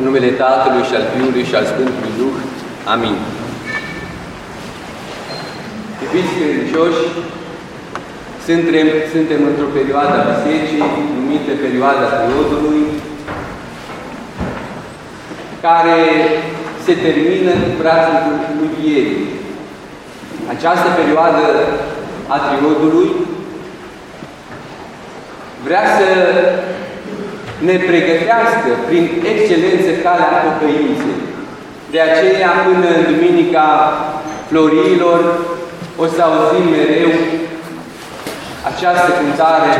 În numele Tatălui și al Fiului și al Sfântului Duh. Amin. Iubiți credincioși, suntem, suntem într-o perioadă a bisericii numită perioada triodului, care se termină cu brațul învierii. Această perioadă a triodului vrea să ne pregătească prin excelență calea pocăinței. De aceea, până în Duminica Florilor, o să auzim mereu această cântare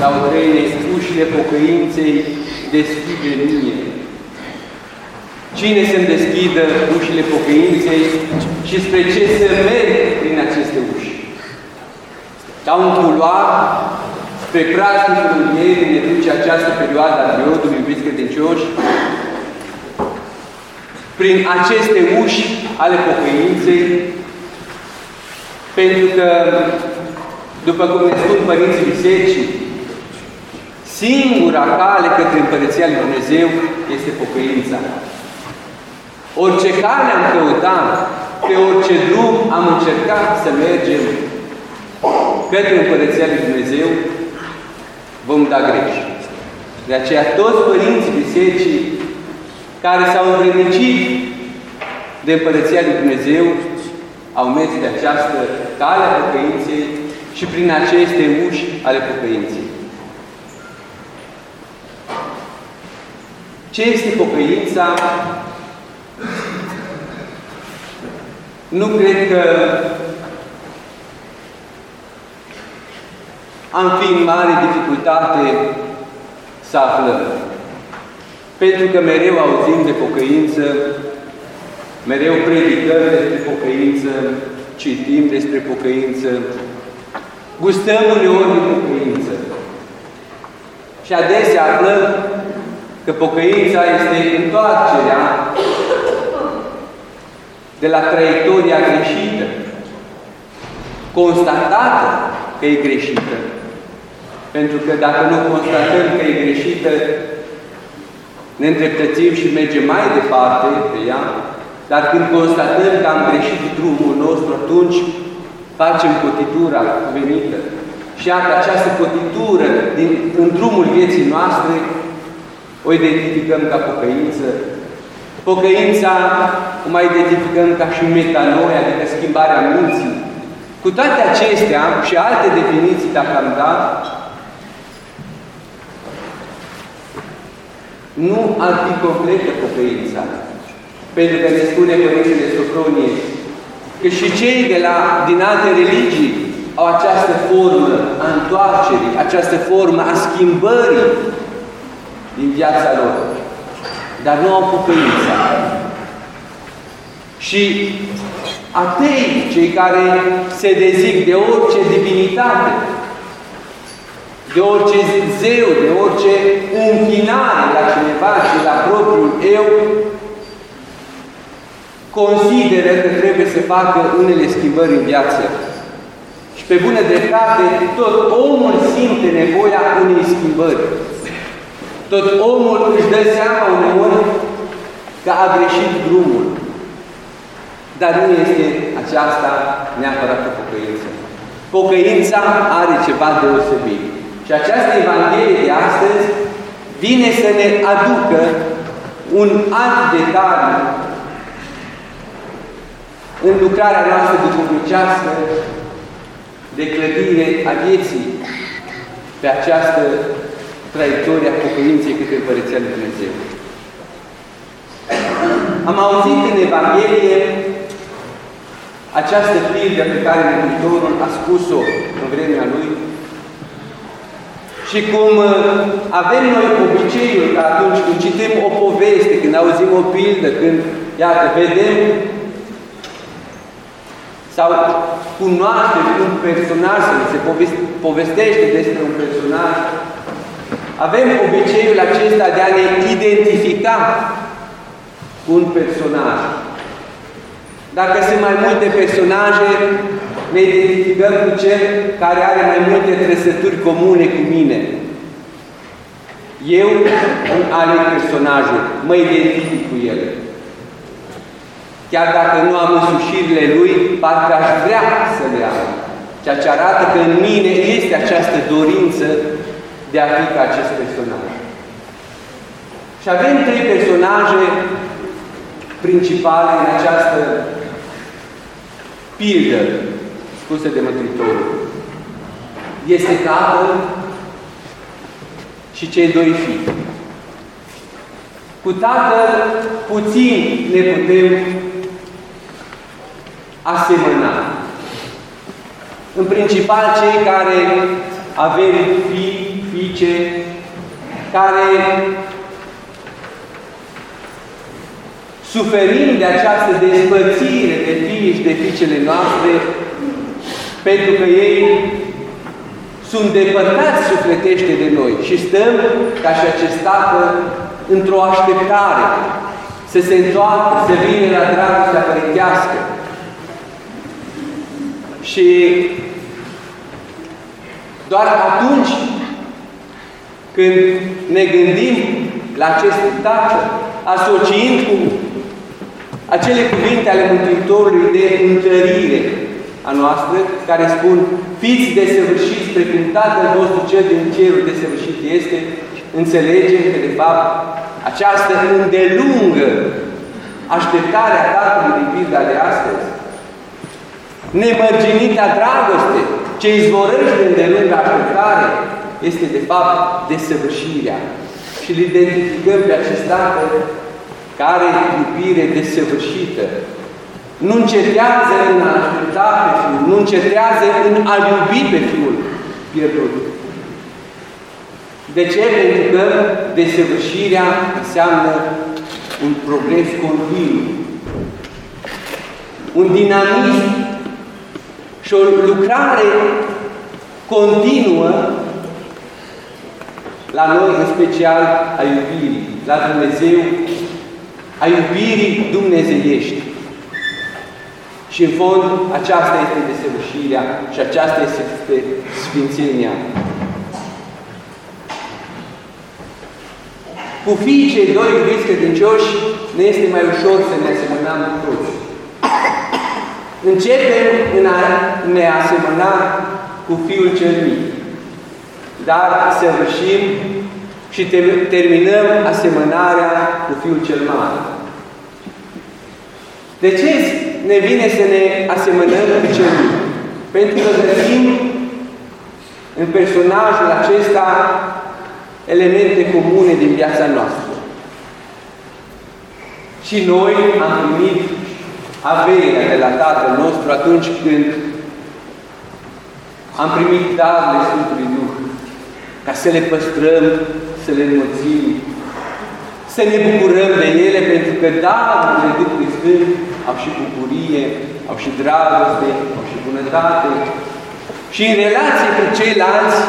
sau trăine, ușile pocăinței deschide mie. Cine să-mi deschidă ușile pocăinței și spre ce să merg prin aceste uși? Ca un culoar spre praznicul Învierii ne duce această perioadă a periodului, iubiți credincioși, prin aceste uși ale pocăinței, pentru că, după cum ne spun Părinții Bisericii, singura cale către Împărăția Lui Dumnezeu este pocăința. Orice cale am căutat, pe orice drum am încercat să mergem către Împărăția Lui Dumnezeu, vom da greș. De aceea toți părinții bisericii care s-au învrednicit de Împărăția Lui Dumnezeu au mers de această cale a pocăinței și prin aceste uși ale pocăinței. Ce este pocăința? Nu cred că am fi în mare dificultate să aflăm. Pentru că mereu auzim de pocăință, mereu predicăm despre pocăință, citim despre pocăință, gustăm uneori de pocăință. Și adesea aflăm că pocăința este întoarcerea de la traiectoria greșită, constatată că e greșită, pentru că dacă nu constatăm că e greșită, ne îndreptățim și mergem mai departe pe ea, dar când constatăm că am greșit drumul nostru, atunci facem cotitura venită. Și iată această cotitură din, în drumul vieții noastre o identificăm ca pocăință. Pocăința o mai identificăm ca și metanoia, adică schimbarea minții. Cu toate acestea și alte definiții, dacă am dat, nu ar fi completă pocăința. Pentru că ne spune Părintele Sofronie că și cei de la, din alte religii au această formă a întoarcerii, această formă a schimbării din viața lor. Dar nu au pocăința. Și atei, cei care se dezic de orice divinitate, de orice zeu, de orice închinare la cineva și la propriul eu, consideră că trebuie să facă unele schimbări în viață. Și pe bună dreptate, tot omul simte nevoia unei schimbări. Tot omul își dă seama uneori că a greșit drumul. Dar nu este aceasta neapărat o pocăință. Pocăința are ceva deosebit. Și această Evanghelie de astăzi vine să ne aducă un alt detaliu în lucrarea noastră duhovnicească de clădire a vieții pe această traiectorie a pocăinței către Împărăția Lui Dumnezeu. Am auzit în Evanghelie această pildă pe care Mântuitorul a spus-o în vremea Lui și cum uh, avem noi obiceiul că atunci când citim o poveste, când auzim o pildă, când, iată, vedem sau cunoaștem un personaj, se povestește despre un personaj, avem obiceiul acesta de a ne identifica cu un personaj. Dacă sunt mai multe personaje, ne identificăm cu cel care are mai multe trăsături comune cu mine. Eu îmi aleg personajul, mă identific cu el. Chiar dacă nu am însușirile lui, parcă aș vrea să le am. Ceea ce arată că în mine este această dorință de a fi ca acest personaj. Și avem trei personaje principale în această pildă spusă de Mântuitorul. Este Tatăl și cei doi fii. Cu Tatăl puțin ne putem asemăna. În principal cei care avem fii, fiice, care suferim de această despărțire de fii și de fiicele noastre, pentru că ei sunt depărtați sufletește de noi și stăm, ca și acest tată, într-o așteptare să se întoarcă, să vină la dragostea părintească. Și doar atunci când ne gândim la acest tată, asociind cu acele cuvinte ale Mântuitorului de întărire a noastră, care spun, fiți desăvârșiți precum Tatăl vostru cel din cerul desăvârșit este, înțelegem că, de fapt, această îndelungă așteptare a Tatălui din pilda de astăzi, nemărginita dragoste, ce izvorăște îndelungă așteptare, este, de fapt, desăvârșirea. Și îl identificăm pe acest Tatăl care iubire desăvârșită, nu încetează în a aștepta pe Fiul, nu încetează în a iubi pe Fiul pierdut. De ce? Pentru că desăvârșirea înseamnă un progres continuu, un dinamism și o lucrare continuă la noi, în special a iubirii, la Dumnezeu, a iubirii dumnezeiești. Și în fond, aceasta este desăvârșirea și aceasta este Sfințenia. Cu fiii cei doi iubiți credincioși ne este mai ușor să ne asemănăm toți. Începem în a ne asemăna cu Fiul cel mic, dar săvârșim și terminăm asemănarea cu Fiul cel mare. De ce ne vine să ne asemănăm cu cel mic? Pentru că găsim în personajul acesta elemente comune din viața noastră. Și noi am primit averea de la Tatăl nostru atunci când am primit darurile Sfântului Duh, ca să le păstrăm, să le înmulțim, să ne bucurăm de ele, pentru că darurile Duhului Sfânt au și bucurie, au și dragoste, au și bunătate. Și în relație cu ceilalți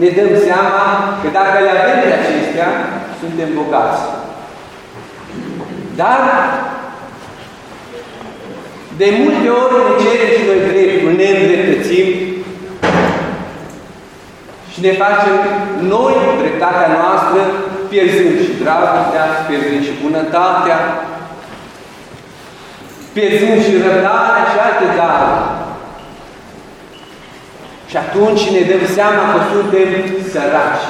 ne dăm seama că dacă le avem de acestea, suntem bogați. Dar de multe ori ne cerem și noi dreptul, ne îndreptățim și ne facem noi dreptatea noastră, pierzând și dragostea, pierzând și bunătatea, pierzând și răbdarea și alte daruri. Și atunci ne dăm seama că suntem săraci.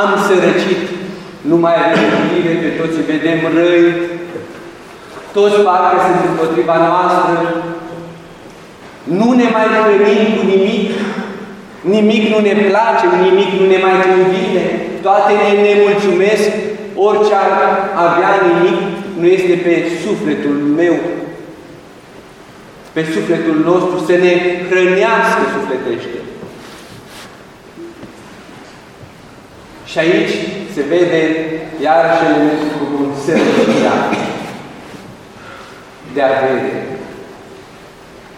Am sărăcit. Nu mai avem iubire, pe toți. Vedem răi, toți parcă sunt împotriva noastră, nu ne mai hrănim cu nimic, nimic nu ne place, nimic nu ne mai convine, toate ne nemulțumesc, orice ar avea nimic nu este pe sufletul meu, pe sufletul nostru, să ne hrănească sufletește. Și aici se vede iarăși elementul comun, sărăcia de avere.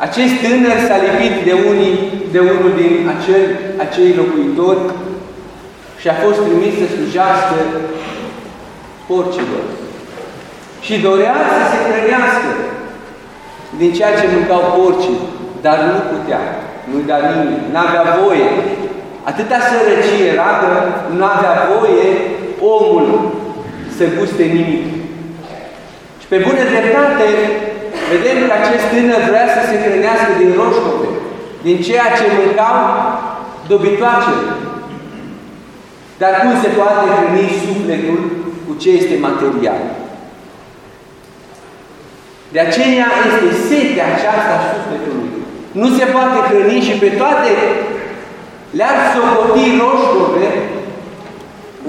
Acest tânăr s-a lipit de, unii, de unul din acel, acei locuitori și a fost trimis să slujească porcilor. Și dorea să se hrănească din ceea ce mâncau porcii, dar nu putea, nu-i da nimeni, n-avea voie. Atâta sărăcie era că nu avea voie omul să guste nimic. Și pe bună dreptate, vedem că acest tânăr vrea să se hrănească din roșcove, din ceea ce mâncau dobitoacele. Dar cum se poate hrăni sufletul cu ce este material? De aceea este setea aceasta a sufletului. Nu se poate hrăni și pe toate le-ar socoti roșcove,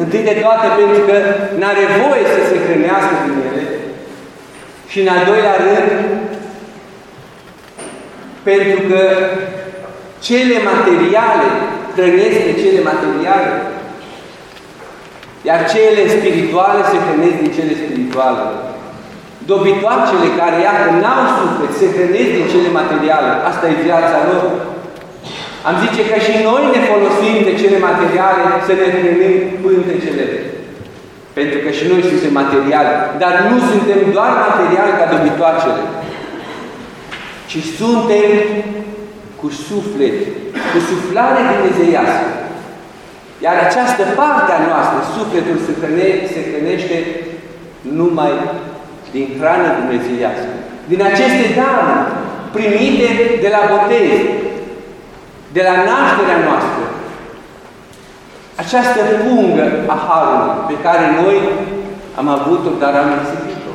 întâi de toate pentru că n-are voie să se hrănească din ele, și în al doilea rând, pentru că cele materiale hrănesc pe cele materiale, iar cele spirituale se hrănesc din cele spirituale. Dobitoacele care, iată, n-au suflet, se hrănesc din cele materiale. Asta e viața lor. Am zice că și noi ne folosim de cele materiale să ne hrănim pântecele. Pentru că și noi suntem materiale. Dar nu suntem doar materiale ca dobitoacele. Ci suntem cu suflet, cu suflare dumnezeiască. Iar această parte a noastră, sufletul se, hrăne, se hrănește numai din hrană dumnezeiască. Din aceste daruri primite de la botez, de la nașterea noastră. Această pungă a Harului pe care noi am avut-o, dar am risipit-o.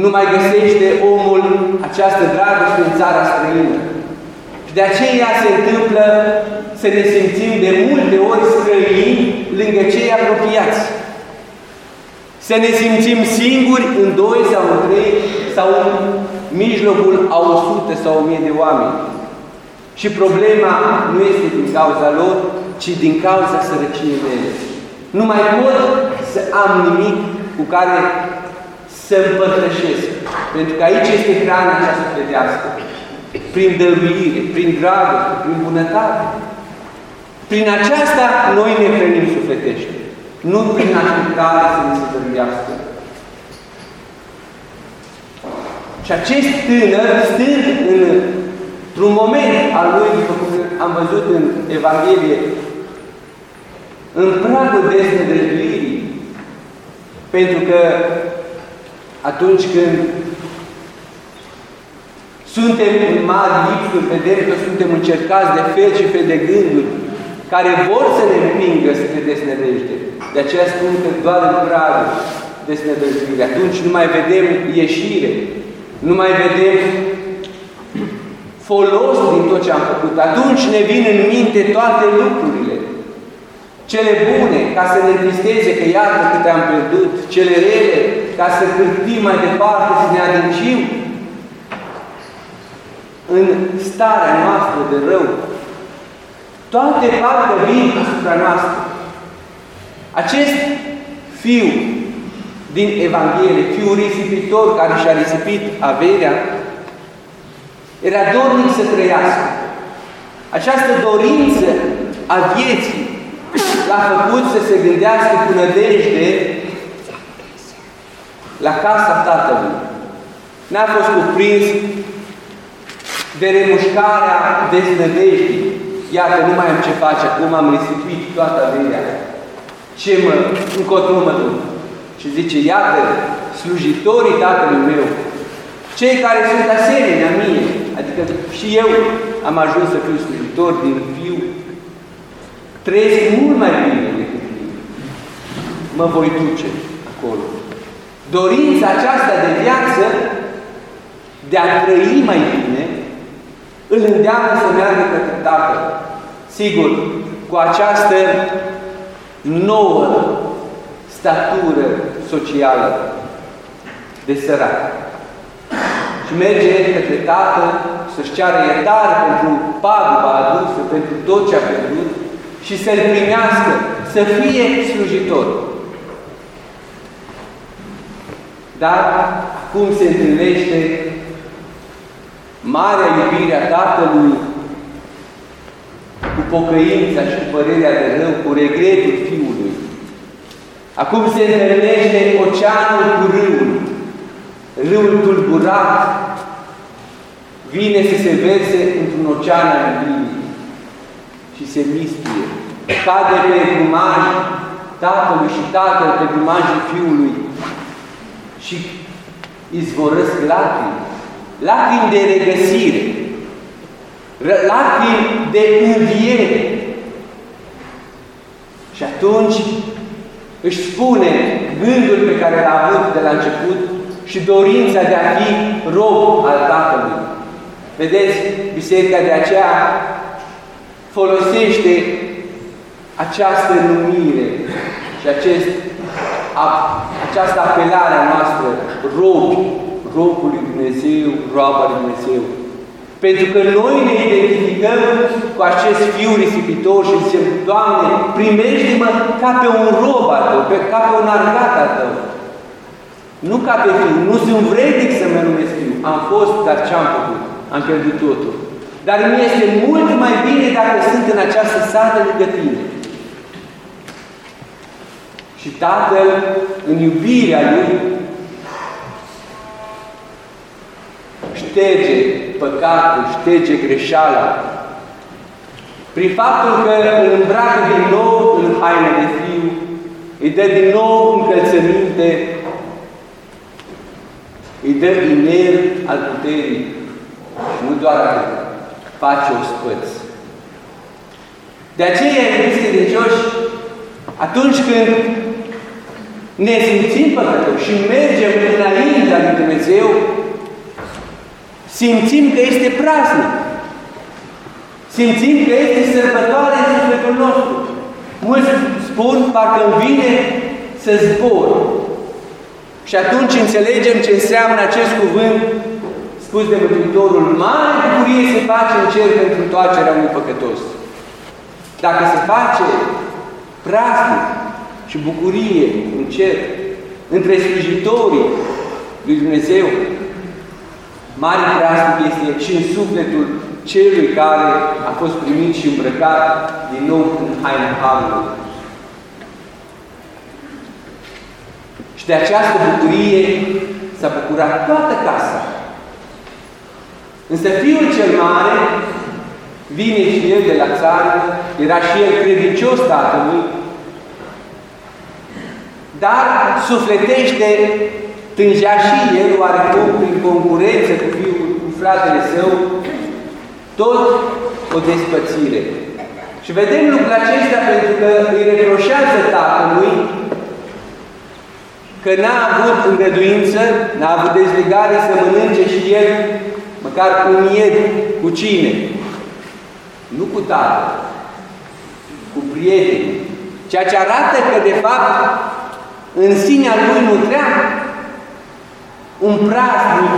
Nu mai găsește omul această dragoste în țara străină. Și de aceea se întâmplă să ne simțim de multe ori străini lângă cei apropiați. Să ne simțim singuri în doi sau în trei sau în mijlocul a 100 sau 1000 de oameni. Și problema nu este din cauza lor, ci din cauza sărăciei mele. Nu mai pot să am nimic cu care să împărtășesc. Pentru că aici este hrana cea sufletească. Prin dăruire, prin dragoste, prin bunătate. Prin aceasta noi ne hrănim sufletește. Nu prin așteptare să ne se dăruiască. Și acest tânăr, stând într-un moment al lui, după cum am văzut în Evanghelie, în pragul desnădăjduirii, pentru că atunci când suntem în mari lipsuri, vedem că suntem încercați de fel și fel de gânduri care vor să ne împingă spre desnădejde. De aceea spun că doar în pragul desnădăjduirii. Atunci nu mai vedem ieșire, nu mai vedem folos din tot ce am făcut. Atunci ne vin în minte toate lucrurile. Cele bune, ca să ne tristeze că iată câte am pierdut. Cele rele, ca să cârtim mai departe, să ne adâncim în starea noastră de rău. Toate parcă vin asupra noastră. Acest fiu din Evanghelie, fiul risipitor care și-a risipit averea, era dornic să trăiască. Această dorință a vieții l-a făcut să se gândească cu nădejde la casa tatălui. N-a fost cuprins de remușcarea deznădejdii. Iată, nu mai am ce face, acum am risipit toată averea. Ce mă, încotro mă duc? Și zice, iată, slujitorii Tatălui meu, cei care sunt asemenea mie, adică și eu am ajuns să fiu slujitor din fiu, trăiesc mult mai bine decât mine. Mă voi duce acolo. Dorința aceasta de viață, de a trăi mai bine, îl îndeamnă să meargă către Tatăl. Sigur, cu această nouă statură socială de sărac. Și merge către Tatăl să-și ceară iertare pentru paguba adusă, pentru tot ce a pierdut și să-L primească, să fie slujitor. Dar acum se întâlnește marea iubire a Tatălui cu pocăința și cu părerea de rău, cu regretul Fiului. Acum se întâlnește oceanul cu râul, râul tulburat vine să se verse într-un ocean al iubirii și se mistuie. Cade pe grumaj tatălui și tatăl pe grumajul fiului și izvorăsc lacrimi. Lacrimi de regăsire. Lacrimi de înviere. Și atunci își spune gândul pe care l-a avut de la început și dorința de a fi rob al Tatălui. Vedeți, biserica de aceea folosește această numire și acest, a, această apelare a noastră, robi, robul lui Dumnezeu, roaba lui Dumnezeu. Pentru că noi ne identificăm cu acest fiu risipitor și zicem, Doamne, primește-mă ca pe un rob al Tău, pe, ca pe un argat al Tău. Nu ca pe fiu, nu sunt vrednic să mă numesc fiu. Am fost, dar ce-am făcut? Am pierdut totul. Dar mi este mult mai bine dacă sunt în această sală lângă Tine. Și Tatăl, în iubirea Lui, șterge păcatul, șterge greșeala. Prin faptul că îl îmbracă din nou în haine de fiu, îi dă din nou încălțăminte, îi dă iner al puterii. Și nu doar atât, face o spăț. De aceea, iubiți credincioși, atunci când ne simțim păcătoși și mergem înaintea lui Dumnezeu, simțim că este praznic. Simțim că este sărbătoare în sufletul nostru. Mulți spun, parcă îmi vine să zbor. Și atunci înțelegem ce înseamnă acest cuvânt spus de Mântuitorul. Mare bucurie se face în cer pentru întoarcerea unui păcătos. Dacă se face praznic și bucurie în cer între slujitorii lui Dumnezeu, Mare praznic este și în sufletul celui care a fost primit și îmbrăcat din nou în haina Harului. Și de această bucurie s-a bucurat toată casa. Însă fiul cel mare vine și el de la țară, era și el credincios tatălui, dar sufletește Tângea și el oarecum prin concurență cu, fiul, cu fratele său tot o despățire. Și vedem lucrul acesta pentru că îi reproșează tatălui că n-a avut îngăduință, n-a avut dezlegare să mănânce și el măcar un ied cu cine? Nu cu tatăl, cu prieteni. Ceea ce arată că, de fapt, în sinea lui nu treabă un praznic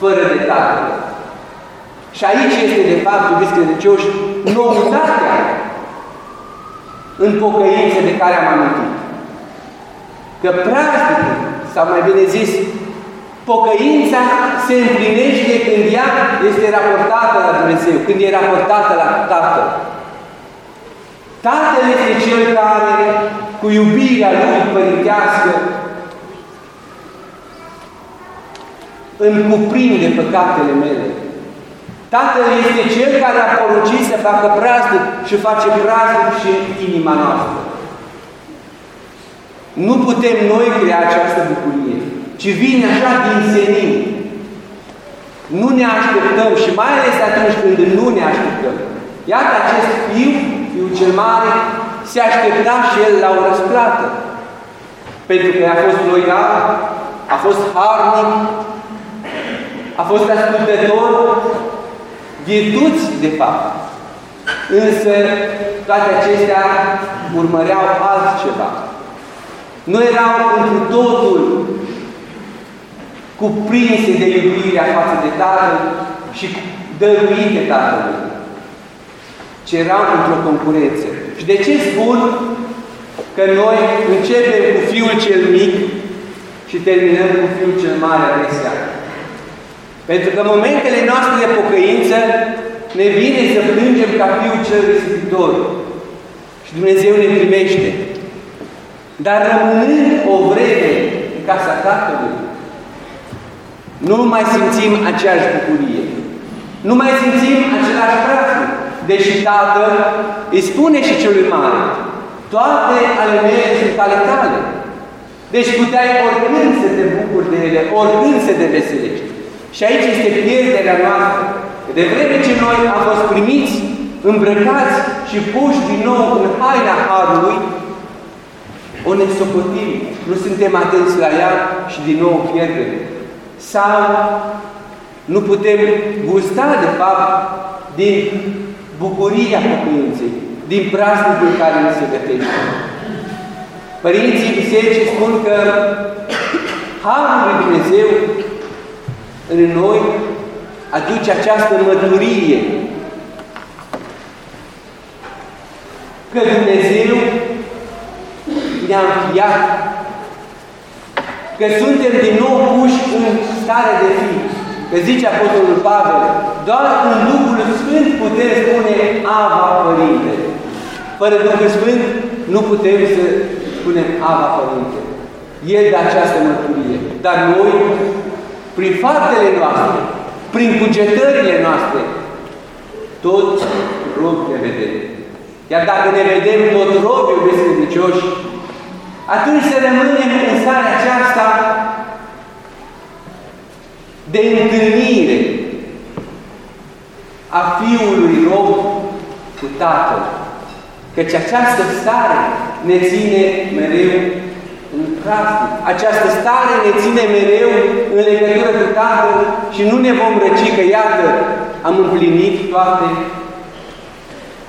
fără de Tatăl. Și aici este, de fapt, iubiți credincioși, noutatea în pocăință de care am amintit. Că praznicul, sau mai bine zis, pocăința se împlinește când ea este raportată la Dumnezeu, când e raportată la Tatăl. Tatăl este Cel care, cu iubirea Lui părintească, îmi cuprinde păcatele mele. Tatăl este Cel care a poruncit să facă praznic și face praznic și în inima noastră. Nu putem noi crea această bucurie, ci vine așa din senin. Nu ne așteptăm și mai ales atunci când nu ne așteptăm. Iată acest fiu, fiul cel mare, se aștepta și el la o răsplată. Pentru că a fost loial, a fost harnic, a fost ascultător, virtuți, de fapt. Însă, toate acestea urmăreau altceva. Nu erau întru totul cuprinse de iubirea față de Tatăl și dăruite Tatălui, ci erau într-o concurență. Și de ce spun că noi începem cu Fiul cel mic și terminăm cu Fiul cel mare adesea? Pentru că în momentele noastre de pocăință ne vine să plângem ca Fiul cel risipitor. Și Dumnezeu ne primește. Dar rămânând o vreme în casa Tatălui, nu mai simțim aceeași bucurie. Nu mai simțim același practic. Deși Tatăl îi spune și celui mare, toate ale mele sunt ale tale. Deci puteai oricând să te bucuri de ele, oricând să te veselești. Și aici este pierderea noastră. De vreme ce noi am fost primiți, îmbrăcați și puși din nou în haina Harului, o ne socotim, nu suntem atenți la ea și din nou pierdem. Sau nu putem gusta, de fapt, din bucuria pocăinței, din praznicul care ne se gătește. Părinții bisericii spun că Harul lui Dumnezeu în noi aduce această măturie că Dumnezeu ne-a înfiat, că suntem din nou puși în stare de fi. Că zice Apostolul Pavel, doar în Duhul Sfânt putem spune Ava Părinte. Fără Duhul Sfânt nu putem să spunem Ava Părinte. El de această mărturie. Dar noi, prin faptele noastre, prin cugetările noastre, toți rob ne vedem. Iar dacă ne vedem tot robi, iubiți credincioși, atunci să rămânem în starea aceasta de întâlnire a Fiului rob cu Tatăl. Căci această stare ne ține mereu în practic. Această stare ne ține mereu în legătură cu Tatăl și nu ne vom răci că, iată, am împlinit toate,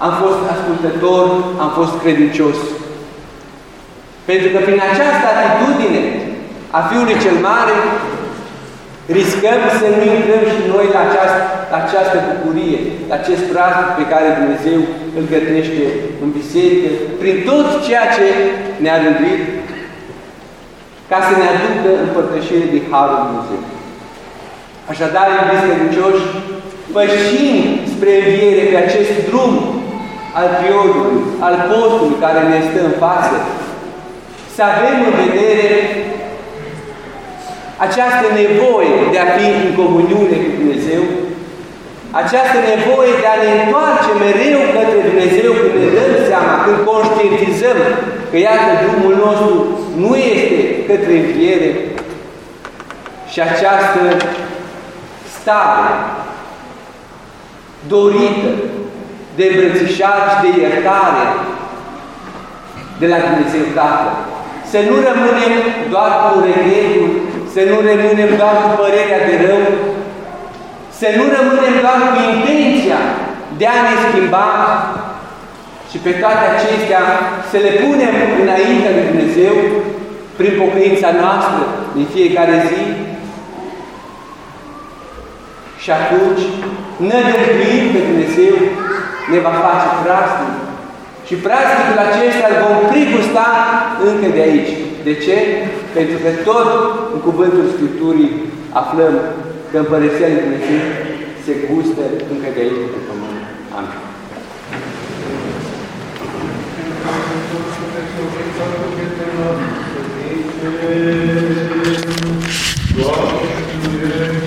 am fost ascultător, am fost credincios. Pentru că prin această atitudine a Fiului cel Mare, riscăm să nu intrăm și noi la această, la această bucurie, la acest praznic pe care Dumnezeu îl gătește în biserică, prin tot ceea ce ne-a rânduit, ca să ne aducă împărtășire de Harul Dumnezeu. Așadar, iubiți credincioși, pășim spre înviere pe acest drum al periodului, al postului care ne stă în față, să avem în vedere această nevoie de a fi în comuniune cu Dumnezeu, această nevoie de a ne întoarce mereu către Dumnezeu când ne dăm seama, când conștientizăm că iată drumul nostru nu este către înviere și această stare dorită de îmbrățișare și de iertare de la Dumnezeu Tatăl. Să nu rămânem doar cu regretul, să nu rămânem doar cu părerea de rău, să nu rămânem doar cu intenția de a ne schimba și pe toate acestea să le punem înaintea lui Dumnezeu prin pocăința noastră din fiecare zi și atunci nădăjduim pe Dumnezeu ne va face praznic. Și praznicul acesta îl vom pricusta încă de aici. De ce? Pentru că tot în cuvântul Scripturii aflăm că Împărăția Lui Dumnezeu se gustă încă de aici pe pământ. Amin. Doamne,